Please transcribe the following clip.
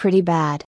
pretty bad.